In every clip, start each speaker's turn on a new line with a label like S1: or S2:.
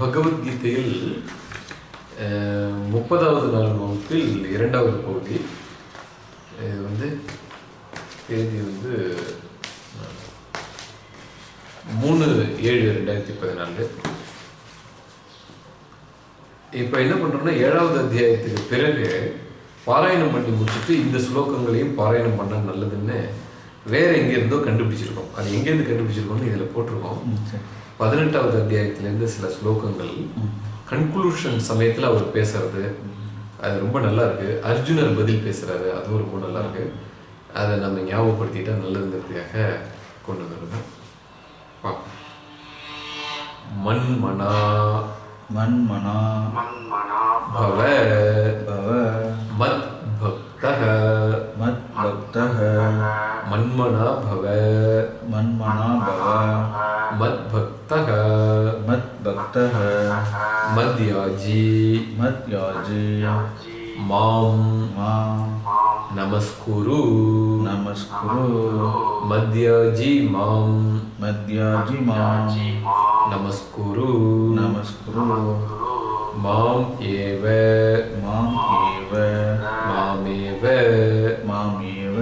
S1: பகவத்கீதையில் முப்பதாவது நாள் வகுப்பில் இரண்டாவது பகுதி இது வந்து தேதி வந்து மூணு ஏழு ரெண்டாயிரத்தி பதினாலு இப்போ என்ன பண்ணுறோம்னா ஏழாவது அத்தியாயத்துக்கு பிறகு பாராயணம் பண்ணி முடிச்சுட்டு இந்த ஸ்லோகங்களையும் பாராயணம் பண்ண நல்லதுன்னு வேற எங்கேருந்தோ கண்டுபிடிச்சிருக்கோம். அது எங்கேருந்து கண்டுபிடிச்சிருக்கோம்னு இதில் போட்டிருக்கோம். பதினெட்டாவது அத்தியாயத்திலேருந்து சில ஸ்லோகங்கள். கன்க்ளூஷன் சமயத்தில் அவர் பேசுறது. அது ரொம்ப நல்லா இருக்கு அர்ஜுனர் பதில் பேசுறாரு. அதுவும் ரொம்ப நல்லா இருக்கு அதை நம்ம ஞாபகப்படுத்திட்டா நல்லதுங்கிறதுக்காக கொண்டு வந்துருந்தோம்.
S2: மண்மனா.
S3: மண்மனா.
S1: பவ.
S2: பவ.
S1: மத் பக்தக
S2: மத் பக்தக
S1: மண்மனா பவ. மத்யாஜி
S2: மத் யாஜி
S1: மாம்
S2: மாம்
S1: நமஸ்குரு
S2: நமஸ்குரு
S1: மத்யாஜி மாம்
S2: மத்யாஜி மாம்
S1: நமஸ்குரு
S2: நமஸ்குரு
S1: மாம் ஏவ
S2: மாம் ஏவ
S1: மாமேவ
S2: மாம் ஏவ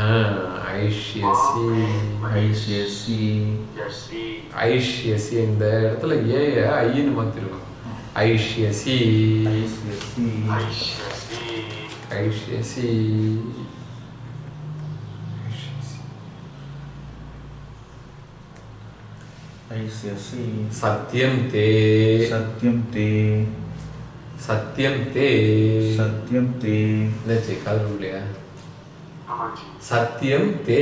S1: ஆ, ஐஷ்யசி இந்த இடத்துல ஏ ஐன்னு மாத்திருக்கோம். ஐஷ்யசி ஐஷ்யசி சத்யம் தே.
S2: சத்யம் தே.
S1: சத்யம் தே.
S2: சத்யம் தே.
S1: என்னாச்சு காது இல்லையா சத்யம் தே.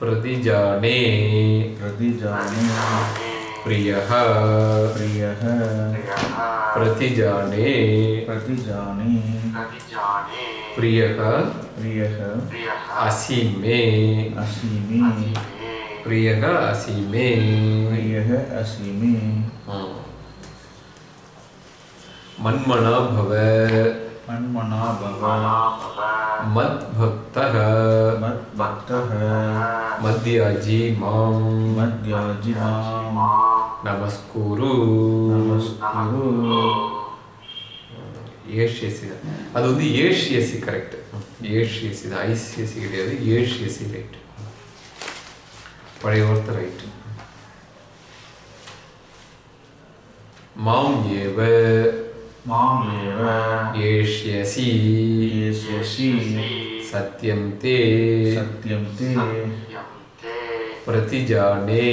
S1: प्रतिजाने
S2: प्रतिजाने
S1: प्रियः
S2: प्रियः
S1: प्रतिजाने
S2: प्रतिजाने
S3: प्रतिजाने
S1: प्रियः
S2: प्रियः
S3: प्रियः
S1: असि मे
S2: असि मे
S1: प्रियः असि मे
S2: प्रियः असि मे
S1: ம். मन्मना भव
S2: मन्मना भव
S1: मद्भक्तः
S2: मद्भक्तः
S1: मद्याजी मां
S2: मद्याजि मां
S1: நமஸ்குரு
S2: नमस्कुरु
S1: ஏஷியசி தான் அது வந்து ஏஷியசி கரெக்ட் ஏஷியசி தான் ஐசிஎஸ்சி கிடையாது ஏஷியசி ரைட் பழைய வார்த்தை ரைட் மாம் ஏவ
S2: माम् एव
S1: ஏஷ்யசி
S2: येष्यसि
S1: சத்யம் தே
S2: सत्यं ते
S3: ते
S1: பிரதிஜானே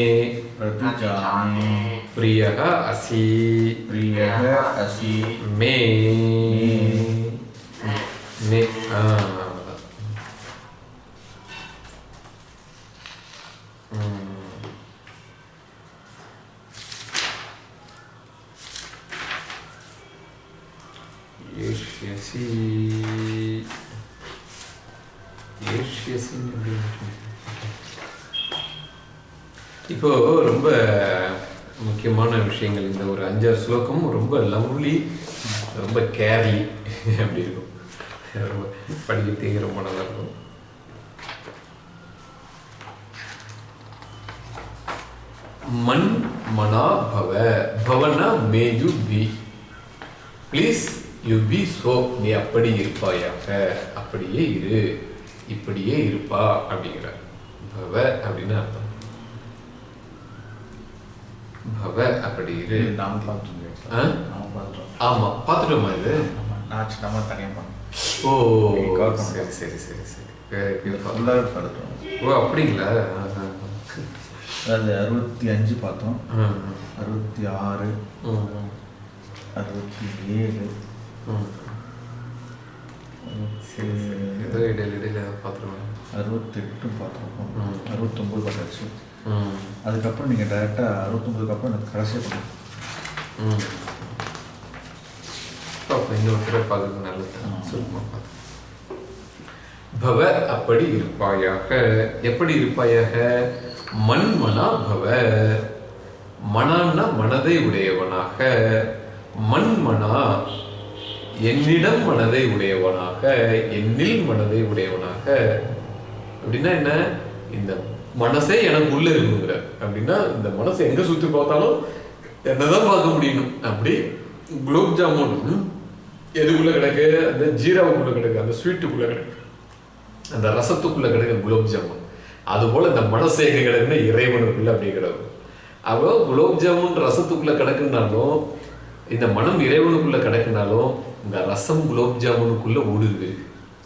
S2: प्रतिजाने
S1: பிரியக அசி
S2: प्रियः असि
S1: மே மே ஆ அவ்வளவுதான். ம். ப்ளீஸ் யூ பி சோ நீ அப்படி இருப்பாயாக. அப்படியே இரு. இப்படியே இருப்பா அப்படிங்கிற. பவ அப்படின்னு அர்த்தம். பவ அப்படி இரு.
S2: நாம் பார்த்தோம்
S1: ஆமா பார்த்துட்டோமா இது?
S2: நான் நம்ம தனியாக பண்ணோம்
S1: ஓ. சரி சரி சரி சரி.
S2: பார்த்தோம்
S1: ஓ அப்படிங்களா?
S2: அது அறுபத்தி அஞ்சு பார்த்தோம். அறுபத்தி ஆறு. அறுபத்தி ஏழு.
S1: ம்.
S2: அறுபத்தி
S1: ஏதோ இடையில இடையில பார்த்துருவேன்
S2: அறுபத்தெட்டு பார்த்தோம்
S1: ம்.
S2: அறுபத்தொம்பது பார்த்தாச்சு. அதுக்கப்புறம் நீங்கள் டேரெக்டாக அறுபத்தொம்பதுக்கு அப்புறம் எனக்கு கடைசியாக பண்ணுங்க
S1: ம். பார்ப்போம் இன்னொரு தடவை பார்க்கறது நல்லது. பவ அப்படி இருப்பாயாக. எப்படி இருப்பாயாக? மண்மனா பவ. மனான்னா மனதை உடையவனாக. மண்மனா என்னிடம் மனதை உடையவனாக என்னில் மனதை உடையவனாக அப்படின்னா என்ன? இந்த மனசே எனக்கு உள்ள இருக்குங்கிற. அப்படின்னா இந்த மனசை எங்க சுத்தி பார்த்தாலும் என்னதான் பார்க்க முடியணும். அப்படி குலோப் ஜாமுன் எதுக்குள்ள கிடக்கு? அந்த ஜீராவுக்குள்ள கிடக்கு அந்த ஸ்வீட்டுக்குள்ள கிடக்கு. அந்த ரசத்துக்குள்ள கிடக்கு குலோப் ஜாமுன். அது போல இந்த மனசு எங்க கிடக்குன்னா இறைவனுக்குள்ள அப்படி கிடக்கும் அப்போ குலோப் ஜாமுன் ரசத்துக்குள்ள கிடக்குன்னாலும் இந்த மனம் இறைவனுக்குள்ள கிடக்குனாலும் இந்த ரசம் குலோப் ஜாமுனுக்குள்ள ஊடுருவு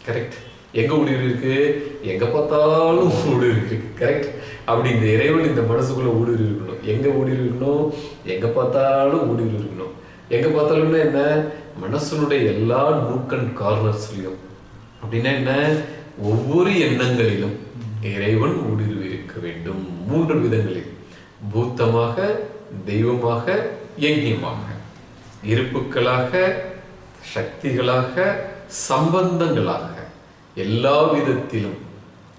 S1: கரெக்ட் எங்க ஊடுருவி இருக்கு? எங்க பார்த்தாலும் ஊடுருவி இருக்கு. கரெக்ட் அப்படி இந்த இறைவன் இந்த மனசுக்குள்ள ஊடுருவி இருக்கணும். எங்க ஊடுருவி இருக்கணும்? எங்க பார்த்தாலும் ஊடுருவி இருக்கணும். எங்க பார்த்தாலும்னா என்ன? மனசனுடைய எல்லா நூக்கன் கார்னர்ஸ்லயும். அப்படின்னா என்ன? ஒவ்வொரு எண்ணங்களிலும் இறைவன் ஊடுருவி இருக்க வேண்டும். மூன்று விதங்களில். பூத்தமாக தெய்வமாக யஜ்யமாக. இருப்புக்களாக சக்திகளாக சம்பந்தங்களாக எல்லா விதத்திலும்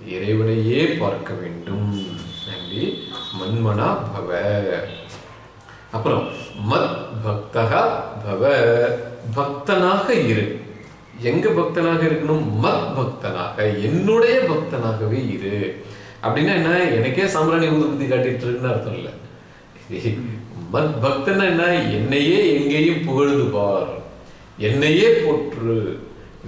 S1: இறைவனையே பார்க்க வேண்டும். நன்றி மன்மனா பவ. அப்புறம் மத் பக்தகா பவ. பக்தனாக இரு. எங்க பக்தனாக இருக்கணும்? மத் பக்தனாக. என்னுடைய பக்தனாகவே இரு. அப்படின்னா என்ன? எனக்கே சாம்பிராணி ஊதுபத்தி காட்டிட்டு இருக்குன்னு அர்த்தம் இல்லை. மத் பக்தனா என்ன? என்னையே எங்கேயும் புகழ்ந்து பார். என்னையே போற்று.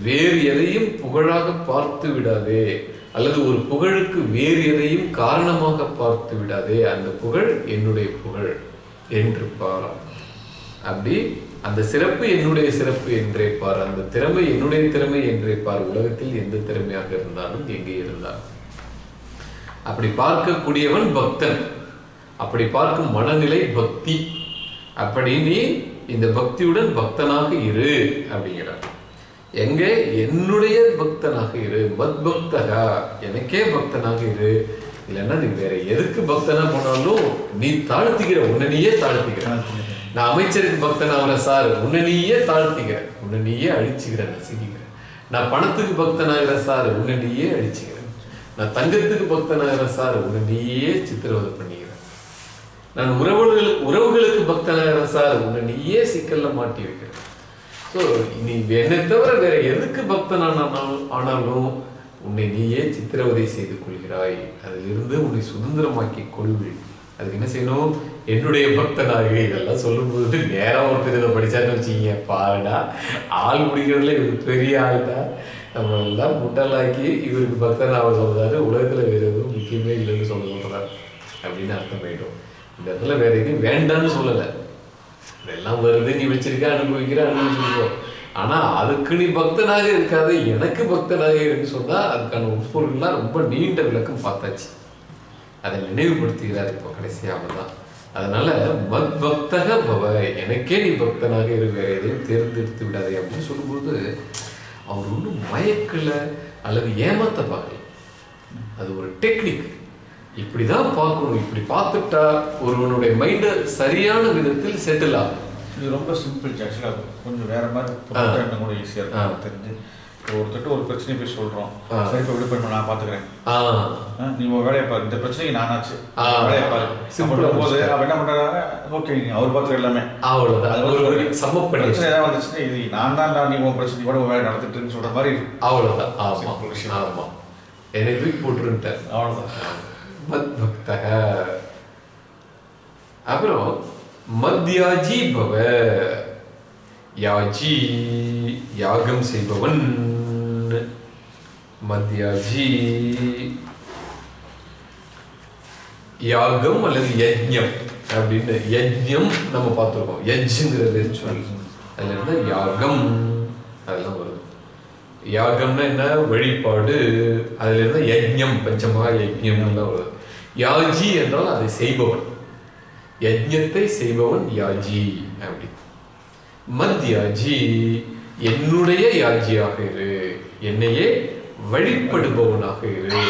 S1: வேறு எதையும் புகழாக பார்த்து விடாதே. அல்லது ஒரு புகழுக்கு வேறு எதையும் காரணமாக பார்த்து விடாதே. அந்த புகழ் என்னுடைய புகழ் என்று பார் அப்படி அந்த சிறப்பு என்னுடைய சிறப்பு என்றே பார். அந்த திறமை என்னுடைய திறமை என்றே பார். உலகத்தில் எந்த திறமையாக இருந்தாலும் எங்கே இருந்தாலும். அப்படி பார்க்கக்கூடியவன் பக்தன். அப்படி பார்க்கும் மனநிலை பக்தி. அப்படி நீ இந்த பக்தியுடன் பக்தனாக இரு அப்படிங்கிறார். எங்கே? என்னுடைய பக்தனாக இரு. மத் பக்தகா. எனக்கே பக்தனாக இரு. இல்லைன்னா நீ வேற எதுக்கு பக்தனா போனாலும் நீ தாழ்த்திக்கிற. உன்னை நீயே நான் அமைச்சருக்கு பக்தன் ஆகிறேன் சார். உன்னை நீயே உன்னனையே உன்னை நீயே அழிச்சுக்கிற நசுக்கிக்கிற. நான் பணத்துக்கு பக்தன் ஆகிறேன் சார். உன்னை நீயே அழிச்சுக்கிற. நான் தங்கத்துக்கு பக்தன் ஆகிறேன் சார். உன்னை நீயே சித்திரவதை பண்ணிக்கிற. நான் உறவுகளுக்கு உறவுகளுக்கு பக்தனாக சார் உன்னை நீயே சிக்கல்ல மாட்டி வைக்கிற ஸோ நீ என்னை தவிர வேற எதுக்கு பக்தன் ஆனாலும் ஆனாலும் உன்னை நீயே சித்திரவதை செய்து கொள்கிறாய். அதிலிருந்து உன்னை சுதந்திரமாக்கி கொள்வி அதுக்கு என்ன செய்யணும்? என்னுடைய பக்தனாக இதெல்லாம் சொல்லும்போது நேரம் ஒருத்தர் இதை படிச்சான்னு வச்சுக்கிங்க. பாடா ஆள் முடிக்கிறதுல இவர் பெரிய ஆள்டா. நம்ம எல்லாம் முட்டாளாக்கி இவருக்கு பக்தனாக அவர் சொல்றாரு. உலகத்துல வேற எதுவும் முக்கியமே இல்லைன்னு சொல்ல சொல்றாரு அப்படின்னு அர்த்தம் போயிடும் இந்த இடத்துல வேற எதுவும் வேண்டாம்னு சொல்லலை. இதெல்லாம் வருது நீ வச்சிருக்க அனுபவிக்கிற அனுபவிச்சிருக்கோம் ஆனா அதுக்கு நீ பக்தனாக இருக்காது எனக்கு பக்தனாக இருக்கு சொன்னா அதுக்கான உட்பொருள்லாம் ரொம்ப நீண்ட விளக்கம் பார்த்தாச்சு. அதை நினைவுபடுத்துகிறார் இப்போ கடைசியாக தான். அதனால மத் பக்தக பவ எனக்கே நீ பக்தனாக இருக்க எதையும் தேர்ந்தெடுத்து விடாதே அப்படின்னு சொல்லும்போது அவர் ஒன்றும் மயக்கலை அல்லது ஏமாத்த பார்க்கல அது ஒரு டெக்னிக். இப்படிதான் பார்க்கணும். இப்படி பார்த்துட்டா ஒருவனுடைய மைண்ட் சரியான விதத்தில் செட்டில் ஆகும்.
S2: இது ரொம்ப சிம்பிள் ஆக்சுவலாக கொஞ்சம் வேற மாதிரி கூட ஈஸியாக தெரிஞ்சு ஒருத்தட்ட ஒரு பிரச்சனையை போய் சொல்கிறோம்
S1: ஆ.
S2: சரி இப்போ விடு பண்ண நான் பார்த்துக்கிறேன்.
S1: ஆ.
S2: நீ உன் வேலையை பாரு. இந்த பிரச்சனைக்கு நானாச்சு. வேலையை பாரு. போது. அவன் என்ன பண்றாங்க ஓகே நீ அவர் பார்த்துக்க எல்லாமே.
S1: அவ்வளவுதான்.
S2: அது
S1: ஒரு
S2: ஒரு
S1: ஒரு சம பண்ணி
S2: பிரச்சனை ஏதாவது வந்துச்சுன்னா இது நான் தான் நீ உன் பிரச்சனை கூட உன் வேலை நடத்திட்டுன்னு சொல்ற மாதிரி.
S1: அவ்வளவுதான். ஆமா. ஆமா. என்னை தூக்கி போட்டுருன்ட்டார்.
S2: அவ்வளவுதான்.
S1: மத்பக்தக அப்புறம் மத்யாஜி பவ. யாஜி யாகம் செய்பவன். மத்யாஜி யாகம் அல்லது யஜ்யம் அப்படின்னு யஜ்யம் நம்ம பார்த்துருக்கோம். யஜ்ங்கிறது சொல். அதுல இருந்து யாகம் அதெல்லாம் வரும் யாகம்னா என்ன? வழிபாடு. அதுல இருந்து யஜ்யம் பஞ்சமாக யஜ்யம் எல்லாம் வருது. யாஜி என்றால் அதை செய்பவன் யஜ்ஞத்தை செய்பவன் யாஜி அப்படி மத்யாஜி என்னுடைய யாஜியாக இரு என்னையே வழிபடுபவனாக இரு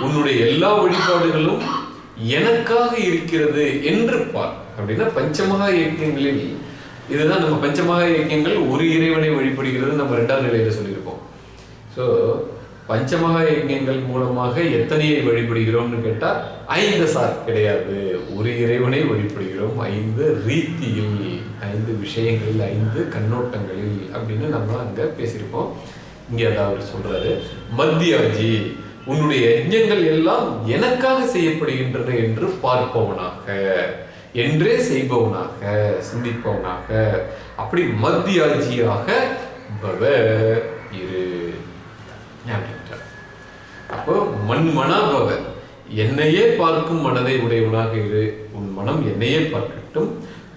S1: உன்னுடைய எல்லா வழிபாடுகளும் எனக்காக இருக்கிறது என்று பார் அப்படின்னா பஞ்சமகா இயக்கங்களில் இதுதான் நம்ம பஞ்சமகா இயக்கங்கள் ஒரு இறைவனை வழிபடுகிறது நம்ம ரெண்டாம் நிலையில சொல்லியிருப்போம் ஸோ பஞ்சமகா யஜ்யங்கள் மூலமாக எத்தனையை வழிபடுகிறோம்னு கேட்டால் ஐந்து சார் கிடையாது. ஒரு இறைவனை வழிபடுகிறோம். ஐந்து ரீதியில் ஐந்து விஷயங்களில் ஐந்து கண்ணோட்டங்களில் அப்படின்னு நம்ம அங்கே பேசியிருப்போம். இங்கே அதாவது சொல்றாரு. மத்தியாஜி உன்னுடைய யஜ்யங்கள் எல்லாம் எனக்காக செய்யப்படுகின்றன என்று பார்ப்பவனாக என்றே செய்பவனாக சிந்திப்பவனாக. அப்படி மத்தியாஜியாக பவ இரு. அப்படி? மண்மனாபவ என்னையே பார்க்கும் மனதை உடையவனாக இரு. உன் மனம் என்னையே பார்க்கட்டும்.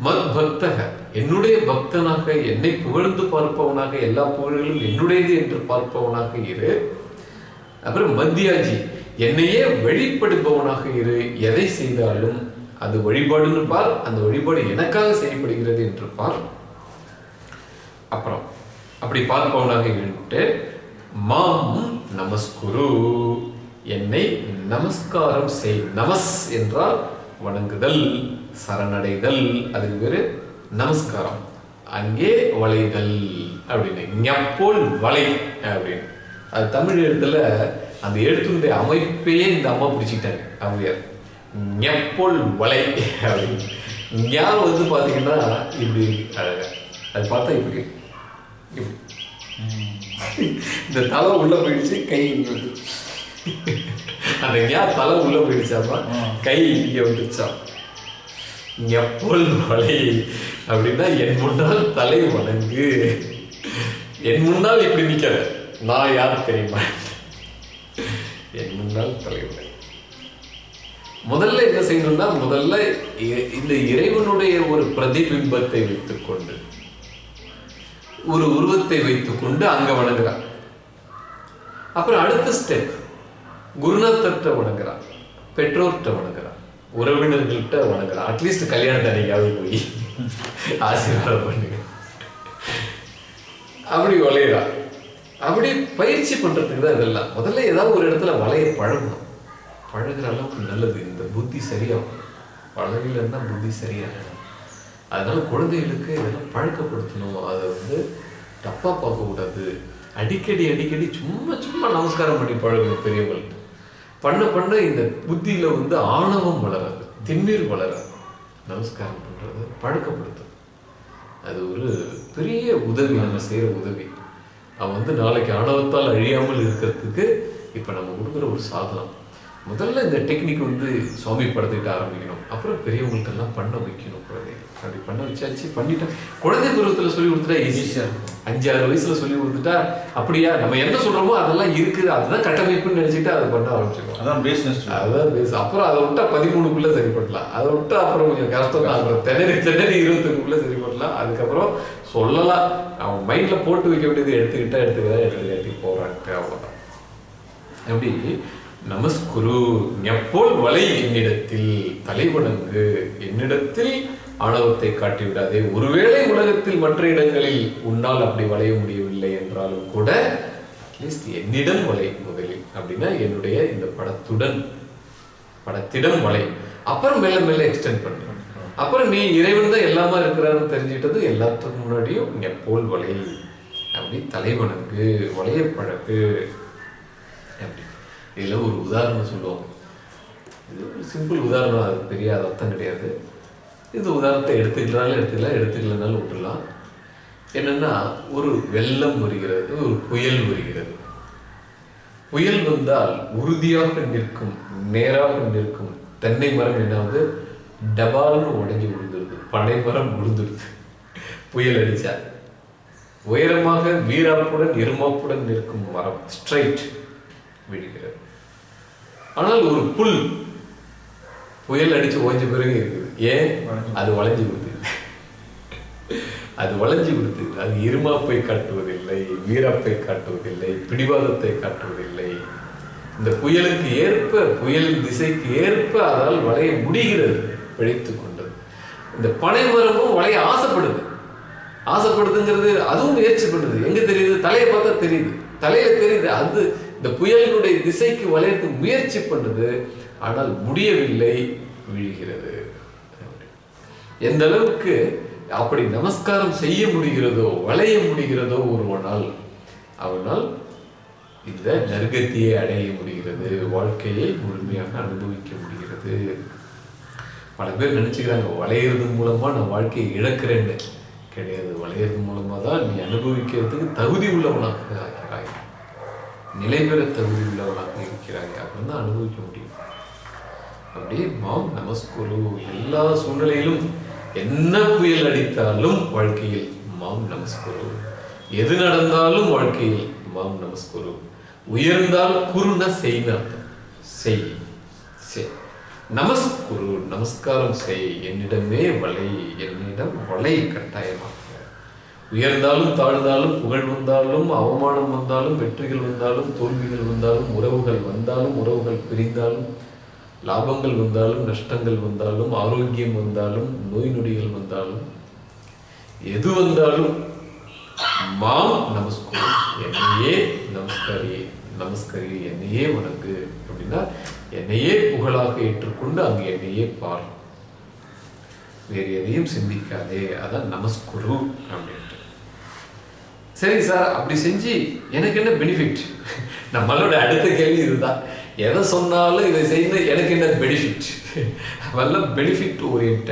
S1: மத் பக்தக. என்னுடைய பக்தனாக என்னை புகழ்ந்து பார்ப்பவனாக எல்லா புகழ்களும் என்னுடையது என்று பார்ப்பவனாக இரு. அப்புறம் மத்தியாஜி என்னையே வழிபடுபவனாக இரு. எதை செய்தாலும் அது வழிபாடுன்னு பார். அந்த வழிபாடு எனக்காக செய்யப்படுகிறது என்று பார். அப்புறம் அப்படி பார்ப்பவனாக இருந்துட்டு மாம் நமஸ்குரு. என்னை நமஸ்காரம் செய் நமஸ் என்றால் வணங்குதல் சரணடைதல் அதுக்கு பேரு நமஸ்காரம். அங்கே வளைதல் அப்படின்னு. ஞப்போல் வளை அப்படின்னு. அது தமிழ் எழுத்துல அந்த எழுத்துடைய அமைப்பையே இந்த அம்மா பிடிச்சிட்டாங்க அவையார் ஞப்போல் வளை அப்படின்னு. ஞா வந்து பாத்தீங்கன்னா இப்படி அழகா அது பார்த்தா இப்படி. இப்படி. இந்த தலை உள்ள போயிடுச்சு கை. அந்த ஞா தலை உள்ள போயிடுச்சாமா கை இங்க வந்துச்சாம் எப்போல் மலை அப்படின்னா என் முன்னால் தலை வணங்கு. என் முன்னால் இப்படி நிக்கிற? நான் யார் தெரியுமா? என் முன்னால் தலை வணங்கு. முதல்ல என்ன செய்யணும்னா முதல்ல இந்த இறைவனுடைய ஒரு பிரதிபிம்பத்தை வைத்துக்கொண்டு ஒரு உருவத்தை வைத்துக்கொண்டு அங்க வணங்குறான். அப்புறம் அடுத்த ஸ்டெப் குருநாதர்கிட்ட வணங்குறான் பெற்றோர்கிட்ட வணங்குறான் உறவினர்கள்ட்ட வணங்குறான். அட்லீஸ்ட் கல்யாணத்தை அன்னைக்காவது போய் ஆசீர்வாதம் பண்ணுங்க. அப்படி வளையிறான். அப்படி பயிற்சி பண்றதுக்கு தான் இதெல்லாம். முதல்ல ஏதாவது ஒரு இடத்துல வளைய பழகணும். பழகுற அளவுக்கு நல்லது. இந்த புத்தி சரியாகும் வளவில் இருந்தால் புத்தி சரியாக அதனால குழந்தைகளுக்கு இதெல்லாம் பழக்கப்படுத்தணும். அதை வந்து தப்பாக பார்க்கக்கூடாது. அடிக்கடி அடிக்கடி சும்மா சும்மா நமஸ்காரம் பண்ணி பழகணும் பெரியவங்கள்ட்ட. பண்ண பண்ண இந்த புத்தியில வந்து ஆணவம் வளராது திண்ணீர் வளராது. நமஸ்காரம் பண்றது பழக்கப்படுத்தும் அது ஒரு பெரிய உதவி நம்ம செய்யற உதவி. அவன் வந்து நாளைக்கு ஆணவத்தால் அழியாமல் இருக்கிறதுக்கு இப்ப நம்ம கொடுக்குற ஒரு சாதனம். முதல்ல இந்த டெக்னிக் வந்து சுவாமி படுத்திட்டு ஆரம்பிக்கணும். அப்புறம் பெரியவங்கள்ட்ட எல்லாம் பண்ண வைக்கணும் குழந்தைங்க அப்படி பண்ண வச்சாச்சு பண்ணிட்டேன் குழந்தை பருவத்துல சொல்லி கொடுத்துட்டா ஈஸியா அஞ்சு ஆறு வயசுல சொல்லி கொடுத்துட்டா அப்படியா? நம்ம என்ன சொல்றோமோ அதெல்லாம் இருக்குது. அதுதான் கட்டமைப்புன்னு நினைச்சிட்டு அதை பண்ண ஆரம்பிச்சிடும்
S2: அதான் பேஸ்னஸ்
S1: அதான் பேசு அப்புறம் அதை விட்டா பதிமூணுக்குள்ள சரிப்படலாம். அதை விட்டா அப்புறம் கொஞ்சம் கஷ்டம் தான். அப்புறம் திணறி திணறி இருபத்துக்குள்ள சரிப்படலாம். அதுக்கப்புறம் சொல்லலாம். அவன் மைண்ட்ல போட்டு வைக்க வேண்டியது எடுத்துக்கிட்டா எடுத்துக்கிட்டா எடுத்துக்காட்டி போறாங்க அவ்வளவுதான். எப்படி? நமஸ்குரு எப்போல் வலை என்னிடத்தில் தலைவணங்கு என்னிடத்தில் ஆணவத்தை காட்டிவிடாதே ஒருவேளை உலகத்தில் மற்ற இடங்களில் உன்னால் அப்படி வளைய முடியவில்லை என்றாலும் கூட அட்லீஸ்ட் என்னிடம் வலை முதலில் அப்படின்னா என்னுடைய இந்த படத்துடன் படத்திடம் வலை அப்புறம் மெல்ல மெல்ல எக்ஸ்டெண்ட் பண்ணு அப்புறம் நீ இறைவன் தான் எல்லாமா இருக்கிறான்னு தெரிஞ்சிட்டது எல்லாத்துக்கும் முன்னாடியும் எப்போல் வலை. அப்படி தலைவனுக்கு வளைய பழகு அப்படி. இதில் ஒரு உதாரணம் சொல்லுவோம். இது ஒரு சிம்பிள் உதாரணம் அது பெரிய அர்த்தம் கிடையாது. இந்த உதாரணத்தை எடுத்துக்கலாலும் எடுத்துக்கலாம் எடுத்துக்கலனாலும் விட்டுலாம் என்னென்னா ஒரு வெள்ளம் வருகிறது ஒரு புயல் வருகிறது. புயல் வந்தால் உறுதியாக நிற்கும் நேராக நிற்கும் தென்னை மரம் என்னாவது டபால்னு உடைஞ்சு விழுந்துருது பனை மரம் விழுந்துருது. புயல் அடிச்சா. உயரமாக வீராப்புடன் எருமாப்புடன் நிற்கும் மரம் ஸ்ட்ரைட் விழுகிறது. ஆனால் ஒரு புல் புயல் அடிச்சு ஓய்ஞ்ச பிறகு இருக்குது ஏன் அது வளைஞ்சு விடுது அது வளைஞ்சு விடுது அது இருமாப்பை காட்டுவதில்லை வீராப்பை காட்டுவதில்லை பிடிவாதத்தை காட்டுவதில்லை. இந்த புயலுக்கு ஏற்ப புயலின் திசைக்கு ஏற்ப அதால் வளைய முடிகிறது பிழைத்துக் கொண்டது. இந்த பனை மரமும் வளைய ஆசைப்படுது. ஆசைப்படுதுங்கிறது அதுவும் முயற்சி பண்ணுது. எங்க தெரியுது? தலையை பார்த்தா தெரியுது. தலையில தெரியுது. அது இந்த புயலினுடைய திசைக்கு வளையத்து முயற்சி பண்ணுது ஆனால் முடியவில்லை விழுகிறது. எந்த அளவுக்கு அப்படி நமஸ்காரம் செய்ய முடிகிறதோ வளைய முடிகிறதோ ஒருவனால் அவனால் இந்த நற்கத்தியை அடைய முடிகிறது வாழ்க்கையை முழுமையாக அனுபவிக்க முடிகிறது. பல பேர் நினைச்சுக்கிறாங்க வளையிறது மூலமா நான் வாழ்க்கையை இழக்கிறேன்னு. கிடையாது வளையிறது மூலமா தான் நீ அனுபவிக்கிறதுக்கு தகுதி உள்ளவனாக நிலை பெற தகுதி உள்ளவர்களாக இருக்கிறாங்க. அப்படின்னு தான் அனுபவிக்க முடியும். அப்படியே மாம் நமஸ்குரு எல்லா சூழ்நிலையிலும் என்ன புயல் அடித்தாலும் வாழ்க்கையில் மாம் நமஸ்குரு. எது நடந்தாலும் வாழ்க்கையில் மாம் நமஸ்குரு. உயர்ந்தால் குருன செய்ன அர்த்தம். செய் செய். நமஸ்குரு நமஸ்காரம் செய். என்னிடமே வலை என்னிடம் வலை கட்டாயமாக உயர்ந்தாலும் தாழ்ந்தாலும் புகழ் வந்தாலும் அவமானம் வந்தாலும் வெற்றிகள் வந்தாலும் தோல்விகள் வந்தாலும் உறவுகள் வந்தாலும் உறவுகள் பிரிந்தாலும் லாபங்கள் வந்தாலும் நஷ்டங்கள் வந்தாலும் ஆரோக்கியம் வந்தாலும் நோய் நொடிகள் வந்தாலும் எது வந்தாலும் மாம் நமஸ்குரு என்னையே நமஸ்காரியே நமஸ்கரி என்னையே உனக்கு அப்படின்னா என்னையே புகழாக ஏற்றுக்கொண்டு அங்கு என்னையே பார். வேறு எதையும் சிந்திக்காதே அதான் நமஸ்குரு அப்படின்ட்டு. சரி சார் அப்படி செஞ்சு எனக்கு என்ன பெனிஃபிட் நம்மளோட அடுத்த கேள்வி இதுதான். எதை சொன்னாலும் இதை செய்து எனக்கு என்ன பெனிஃபிட் வல்ல பெனிஃபிட் ஓரியன்ட்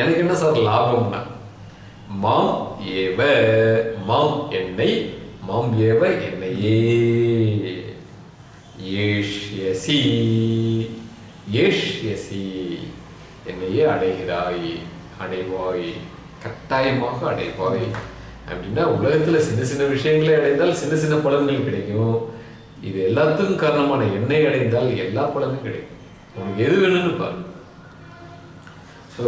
S1: எனக்கு என்ன சார் லாபம்னா மாம் ஏவ மாம் என்னை மாம் ஏவ என்னையே. ஏஷ்யசி ஏஷ்யசி என்னையே அடைகிறாய் அடைவாய் கட்டாயமாக அடைவாய். அப்படின்னா உலகத்துல சின்ன சின்ன விஷயங்களை அடைந்தால் சின்ன சின்ன பலன்கள் கிடைக்கும். இது எல்லாத்துக்கும் காரணமான எண்ணெய் அடைந்தால் எல்லா பலனும் கிடைக்கும். உனக்கு எது வேணும்னு பாரு. ஸோ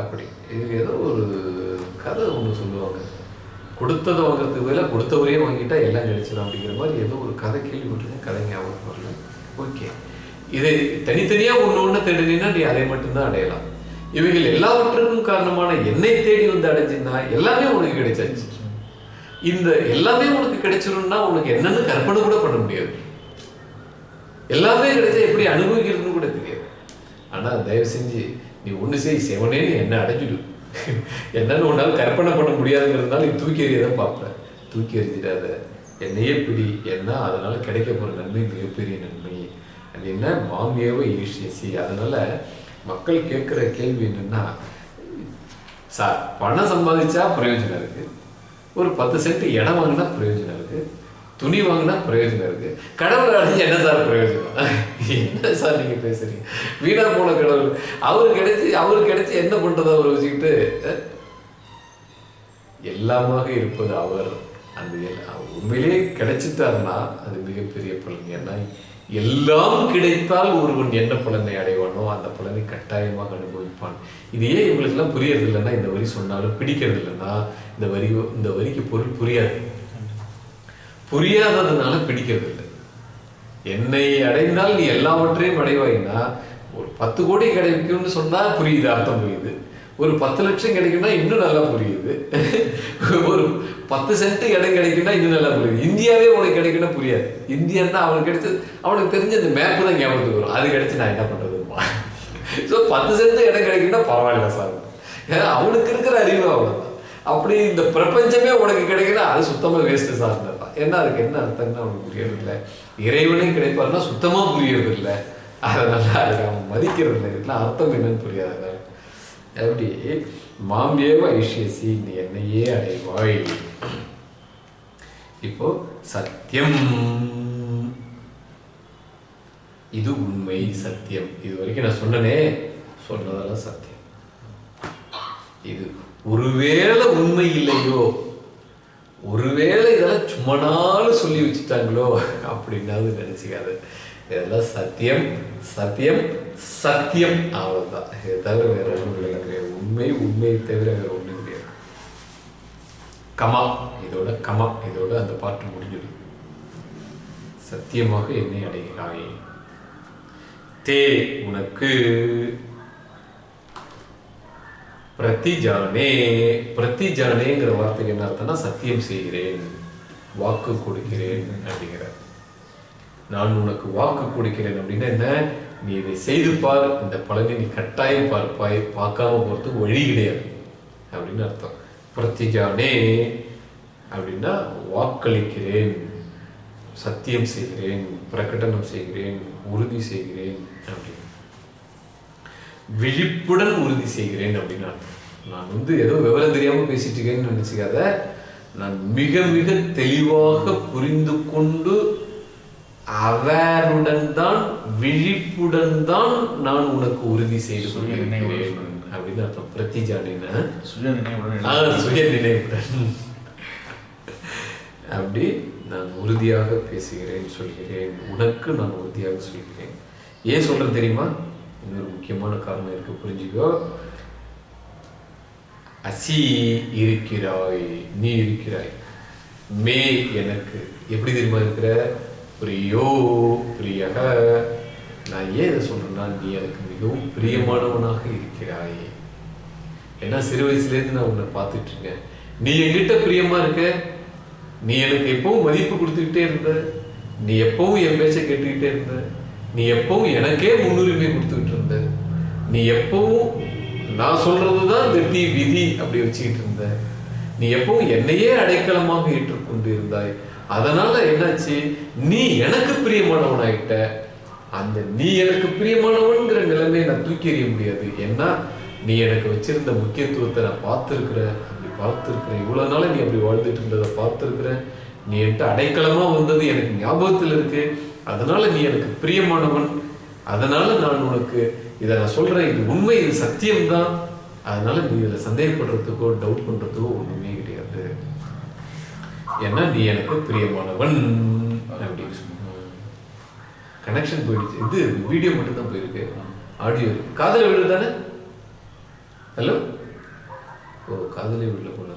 S1: அப்படி. இது ஏதோ ஒரு கதை ஒன்று சொல்லுவாங்க. கொடுத்ததை வாங்குறதுக்கு பதிலாக கொடுத்தவரையே வாங்கிட்டா எல்லாம் கிடைச்சிடும் அப்படிங்கிற மாதிரி ஏதோ ஒரு கதை கேள்விப்பட்டிருக்கேன். கதை ஞாபகம் வரல. ஓகே இதை தனித்தனியாக ஒன்று ஒன்று தேடினீங்கன்னா நீ அதை மட்டும்தான் அடையலாம். இவைகள் எல்லாவற்றுக்கும் காரணமான என்னை தேடி வந்து அடைஞ்சின்னா எல்லாமே உனக்கு கிடைச்சாச்சு. இந்த எல்லாமே உனக்கு கிடைச்சிரும்னா உனக்கு என்னன்னு கற்பனை கூட பண்ண முடியாது. எல்லாமே கிடைச்சா எப்படி அனுபவிக்கிறதுன்னு கூட தெரியாது. ஆனா தயவு செஞ்சு நீ ஒண்ணு செய் செவனேன்னு என்ன அடைஞ்சிடும் என்னன்னு உன்னால கற்பனை பண்ண முடியாதுங்கிறதுனால நீ தூக்கி எறியதான் பாப்ப தூக்கி எறிஞ்சிடாத. என்னையே பிடி. என்ன அதனால கிடைக்க போற நன்மை மிகப்பெரிய நன்மை. அது என்ன? மாமியாவோ ஈஷியசி அதனால மக்கள் கேட்குற கேள்வி என்னன்னா சார் பணம் சம்பாதிச்சா பிரயோஜனம் இருக்கு. ஒரு பத்து சென்ட் இடம் வாங்கினா பிரயோஜனம் இருக்கு. துணி வாங்கினா பிரயோஜனம் இருக்கு. கடவுள் அடைஞ்சு என்ன சார் பிரயோஜனம்? என்ன சார் நீங்க பேசுறீங்க? வீணா போன கடவுள். அவருக்கு கிடைச்சி அவருக்கு கிடைச்சி என்ன பண்றதை அவர் வச்சுக்கிட்டு? எல்லாமாக இருப்பது அவர். அந்த உண்மையிலே உண்மையிலேயே கிடைச்சிட்டாருன்னா அது மிகப்பெரிய பலன். ஏன்னா எல்லாம் கிடைத்தால் ஒருவன் என்ன பலனை அடைவானோ அந்த பலனை கட்டாயமாக அனுபவிப்பான். இது ஏன் இவங்களுக்கெல்லாம் புரியறது இல்லைன்னா இந்த வரி சொன்னாலும் பிடிக்கிறது இல்லைன்னா இந்த வரி இந்த வரிக்கு பொருள் புரியாது. புரியாததுனால பிடிக்கிறது இல்லை என்னை அடைந்தால் நீ எல்லாவற்றையும் அடைவாய்னா ஒரு பத்து கோடி கிடைக்கும்னு சொன்னா புரியுது அர்த்தம் புரியுது. ஒரு பத்து லட்சம் கிடைக்கும்னா இன்னும் நல்லா புரியுது. ஒரு பத்து சென்ட் இடம் கிடைக்கும்னா இன்னும் நல்லா புரியுது. இந்தியாவே உனக்கு கிடைக்கும்னா புரியாது. இந்தியான்னா அவனுக்கு கிடைச்சது அவனுக்கு தெரிஞ்ச அந்த மேப்பு தான் ஞாபகத்துக்கு வரும். அது கிடைச்சு நான் என்ன பண்றதுமா ஸோ பத்து சென்ட் இடம் கிடைக்கும்னா பரவாயில்ல சார். ஏன்னா அவனுக்கு இருக்கிற அறிவு அவ்வளவுதான். அப்படி இந்த பிரபஞ்சமே உனக்கு கிடைக்குன்னா அது சுத்தமாக வேஸ்ட்டு சார் என்ன அதுக்கு என்ன அர்த்தம்னு அவனுக்கு புரியறது இல்லை இறைவனே கிடைப்பாருன்னா சுத்தமாக புரியறதில்லை. அதனால அதை அவன் மதிக்கிறது இதுக்கெல்லாம் அர்த்தம் என்னன்னு புரியாது. எப்படி மாம்பியேவ ஐஷியசி நீ என்னையே அடைவாய். இப்போ சத்தியம் இது உண்மை சத்தியம் இது வரைக்கும் நான் சொன்னனே சொன்னதெல்லாம் சத்தியம். இது ஒருவேளை உண்மை இல்லையோ ஒருவேளை இதெல்லாம் சும்மா நாள் சொல்லி வச்சுட்டாங்களோ அப்படின்னாவது நினைச்சுக்காது. இதெல்லாம் சத்தியம் சத்தியம் சத்தியம். அவ்வளவுதான். இதை தவிர வேற ஒன்றும் இல்லை உண்மை உண்மையை தவிர வேறு ஒன்றும் கிடையாது. கமா இதோட கமா இதோட அந்த பாட்டு முடிஞ்சிடும் சத்தியமாக என்னை அடைகிறாய். தே உனக்கு. பிரதிஜானே பிரதிஜானேங்கிற வார்த்தைக்கு என்ன அர்த்தம்னா சத்தியம் செய்கிறேன் வாக்கு கொடுக்கிறேன் அப்படிங்கிற. நான் உனக்கு வாக்கு கொடுக்கிறேன் அப்படின்னா என்ன? நீ இதை செய்து பார். இந்த பலனை நீ கட்டாயம் பார்ப்பாய் பார்க்காம போறதுக்கு வழி கிடையாது. அப்படின்னு அர்த்தம். பிரத்திஜானே அப்படின்னா வாக்களிக்கிறேன் சத்தியம் செய்கிறேன் பிரகடனம் செய்கிறேன் உறுதி செய்கிறேன் அப்படின்னு. விழிப்புடன் உறுதி செய்கிறேன் அப்படின்னு அர்த்தம். நான் வந்து ஏதோ விவரம் தெரியாமல் பேசிட்டு இருக்கேன்னு நினச்சிக்காத. நான் மிக மிக தெளிவாக புரிந்து கொண்டு அவருடன் தான் விழிப்புடன் தான் நான் உனக்கு உறுதி செய்து
S2: சொல்லுங்க.
S1: அப்படின்னு அர்த்தம். பிரதிஜானின
S2: சுய நினைவுடன்.
S1: சுய நினைவுடன். அப்படி நான் உறுதியாக பேசுகிறேன் சொல்கிறேன். உனக்கு நான் உறுதியாக சொல்கிறேன். ஏன் சொல்றேன் தெரியுமா? இன்னொரு முக்கியமான காரணம் இருக்கு புரிஞ்சுக்கோ. அசி இருக்கிறாய் நீ இருக்கிறாய். மே எனக்கு எப்படி தெரியுமா இருக்கிற? பிரியோ பிரியக. நான் ஏன் இதை சொல்றேன்னா நீ எனக்கு மிகவும் பிரியமானவனாக இருக்கிறாய். ஏன்னா சிறு வயசுலேருந்து நான் உன்னை பார்த்துட்டு இருக்கேன் நீ என்கிட்ட பிரியமா இருக்க? நீ எனக்கு எப்பவும் மதிப்பு கொடுத்துக்கிட்டே இருந்த? நீ எப்பவும் என் பேச்சை கேட்டுக்கிட்டே இருந்த? நீ எப்பவும் எனக்கே முன்னுரிமை கொடுத்துக்கிட்டு இருந்த? நீ எப்பவும் நான் சொல்றதுதான் திட்டி விதி அப்படி வச்சுக்கிட்டு இருந்த? நீ எப்பவும் என்னையே அடைக்கலமாக ஏற்றுக்கொண்டு இருந்தாய்? அதனால என்னாச்சு? நீ எனக்கு பிரியமானவனாயிட்ட. அந்த நீ எனக்கு பிரியமானவன்கிற நிலைமையை நான் தூக்கி எறிய முடியாது. ஏன்னா நீ எனக்கு வச்சிருந்த முக்கியத்துவத்தை நான் பார்த்துருக்குறேன். அப்படி பார்த்துருக்குறேன். இவ்வளோ நாள் நீ அப்படி வாழ்ந்துட்டு இருந்ததை பார்த்துருக்குறேன். நீ என்கிட்ட அடைக்கலமாக வந்தது எனக்கு ஞாபகத்தில் இருக்கு. அதனால நீ எனக்கு பிரியமானவன். அதனால நான் உனக்கு இதை நான் சொல்கிறேன் இது உண்மை இது சத்தியம்தான். அதனால நீ இதில் சந்தேகப்படுறதுக்கோ டவுட் பண்ணுறதுக்கோ ஒன்றுமே ஏன்னா நீ எனக்கு பிரியமானவன்? அப்படின்னு கனெக்ஷன் போயிடுச்சு. இது வீடியோ மட்டும் தான் போயிருக்கு ஆடியோ காதல விழு தானே? ஹலோ ஓ காதலே விழல போல.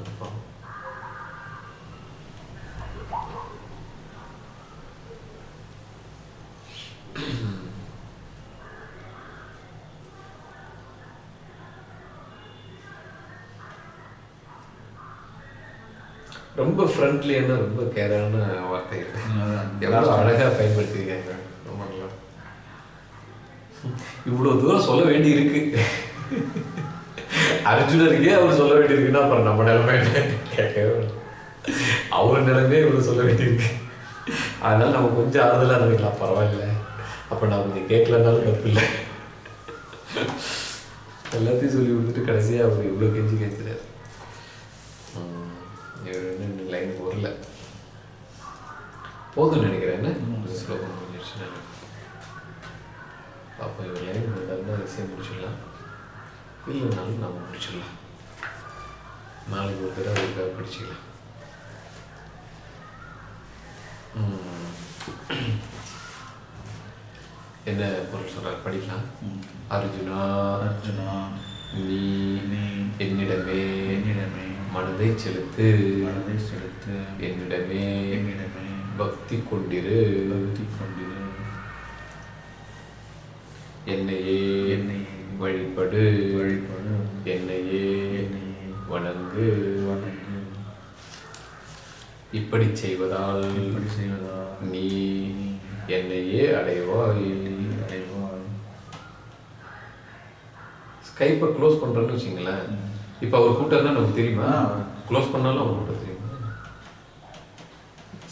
S1: ரொம்ப ஃப்ரெண்ட்லியான ரொம்ப கேரான வார்த்தைகள். எவ்வளோ அழகா பயன்படுத்திருக்காங்க ரொம்ப நல்லா இவ்வளோ தூரம் சொல்ல வேண்டி இருக்கு அர்ஜுனருக்கே அவர் சொல்ல வேண்டியிருக்குன்னா அப்புறம் நம்ம நிலைமை கேட்கவே. அவர் நிலைமையே இவ்வளோ சொல்ல வேண்டியிருக்கு. அதனால நம்ம கொஞ்சம் ஆறுதலாக இருந்துக்கலாம். பரவாயில்ல. அப்போ நான் கொஞ்சம் கேட்கலனாலும் தப்பு இல்லை. எல்லாத்தையும் சொல்லி கொடுத்துட்டு கடைசியாக அவர் இவ்வளோ கெஞ்சி கேட்குறாரு இன்னும் லைன் வரல போதும்னு நினைக்கிறேன். என்ன? ஸ்லோகம் முடிஞ்சிருச்சுன்னு அப்போ இவர் லைன் வந்தாருன்னா விஷயம் முடிச்சிடலாம். இல்லைனாலும் நாம் முடிச்சிடலாம். நாளைக்கு ஒரு தடவை அதுக்காக படிச்சுக்கலாம். என்ன பொருள் சொல்றார்? படிக்கலாம். அர்ஜுனா
S2: அர்ஜுனா
S1: நீ
S2: நீ
S1: என்னிடமே
S2: என்னிடமே
S1: மனதை செலுத்து.
S2: மனதை செலுத்து.
S1: என்னிடமே
S2: என்னிடமே
S1: பக்தி கொண்டிரு.
S2: பக்தி கொண்டிரு.
S1: என்னையே
S2: என்னையே
S1: வழிபடு.
S2: வழிபடு.
S1: என்னையே
S2: என்னையே
S1: வணங்கு.
S2: வணங்கு.
S1: இப்படி செய்வதால்
S2: இப்படி செய்வதால்
S1: நீ என்னையே அடைவாய்.
S2: நீ அடைவாய்.
S1: ஸ்கைப்பை க்ளோஸ் பண்றேன்னு வச்சுங்களேன். இப்போ அவர் கூட்டம்னா நமக்கு தெரியுமா. க்ளோஸ் பண்ணாலும் அவர் கூட்டம் தெரியுமா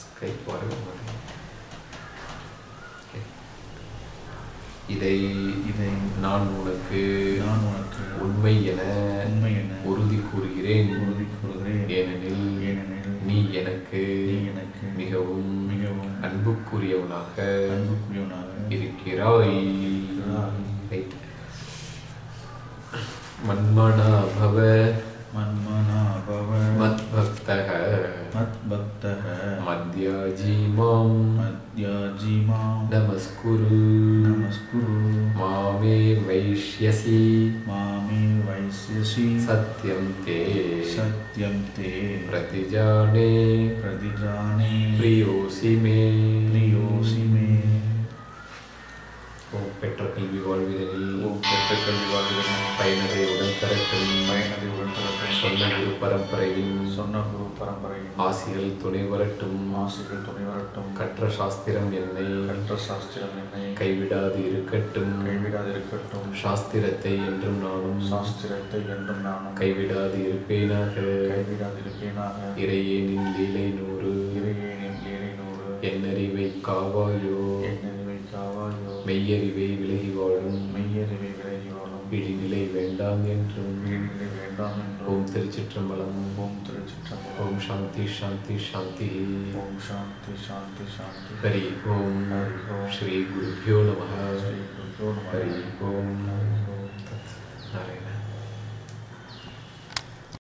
S1: ஸ்கைப் வரவே. இதை
S2: இதை
S1: நான் உனக்கு
S2: நான் உனக்கு
S1: உண்மை என
S2: உண்மை என
S1: உறுதி கூறுகிறேன்
S2: உறுதி கூறுகிறேன்.
S1: ஏனெனில்
S2: ஏனெனில்
S1: நீ எனக்கு
S2: நீ எனக்கு
S1: மிகவும்
S2: மிகவும்
S1: அன்புக்குரியவனாக
S2: அன்புக்குரியவனாக
S1: இருக்கிறாய்
S2: இருக்கிறாய்.
S1: Right. மன்மனா பவ
S2: மன்மனா பவ
S1: மத்பக்தக
S2: மத்பக்தः
S1: மத்யாஜி மாம்
S2: மத்யாஜி மாம்
S1: நமஸ்குரு
S2: நமஸ்குரு
S1: மாமே வைஷ்யசி
S2: மாமே வைஸ்யசி
S1: சத்யம் தே
S2: சத்யம் தே
S1: பிரதிஜானே
S2: பிரதிஜானே
S1: பிரியோசி தரட்டும்
S2: பயனதை உடன்தரட்டும்
S1: சொன்ன குரு பரம்பரையின்
S2: சொன்ன குரு பரம்பரையின்
S1: ஆசிகள் துணை வரட்டும்.
S2: ஆசிகள் துணை வரட்டும்.
S1: கற்ற சாஸ்திரம் என்னை
S2: கற்ற சாஸ்திரம் என்னை
S1: கைவிடாது இருக்கட்டும்.
S2: கைவிடாதிருக்கட்டும்
S1: சாஸ்திரத்தை என்றும் நானும்
S2: சாஸ்திரத்தை என்றும் நானும்
S1: கைவிடாது இருப்பேனாக.
S2: கைவிடாதிருப்பேனாக
S1: இறையேனின் லீலை நூறு.
S2: இறையேனின் லீலை நூறு.
S1: என்னறிவை காவாயோ.
S2: என்னறிவை காவாயோ.
S1: மெய்யறிவை விலகி வாழும்.
S2: மெய்யறிவை விலகி
S1: விழிநிலை வேண்டாம் என்றும்
S2: வீடுகளை வேண்டாம் என்றும்
S1: ஓம் திருச்சிற்றம்பலம்
S2: ஓம் திருச்சிற்றம்பலம்
S1: ஓம் சாந்தி சாந்தி சாந்தி
S2: ஓம் சாந்தி சாந்தி சாந்தி ஹரி ஓம்.
S1: ஸ்ரீ குருபியோ நம
S2: ஸ்ரீ குருப்போ நமः.
S1: ஹரி ஓம்
S2: ஹரி ஓம்.
S1: தத் நாராயண